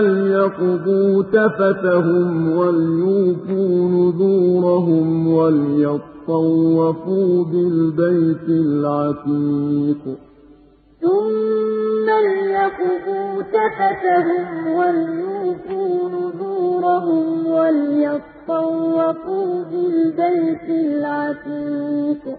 لْيَقْضُوا تَفَثَهُمْ وَلْيُوفُوا نُذُورَهُمْ وَلْيَطَّوَّفُوا بِالْبَيْتِ الْعَتِيقِ ثُمَّ لْيَقْضُوا تَفَثَهُمْ وَلْيُوفُوا نُذُورَهُمْ وَلْيَطَّوَّفُوا بِالْبَيْتِ الْعَتِيقِ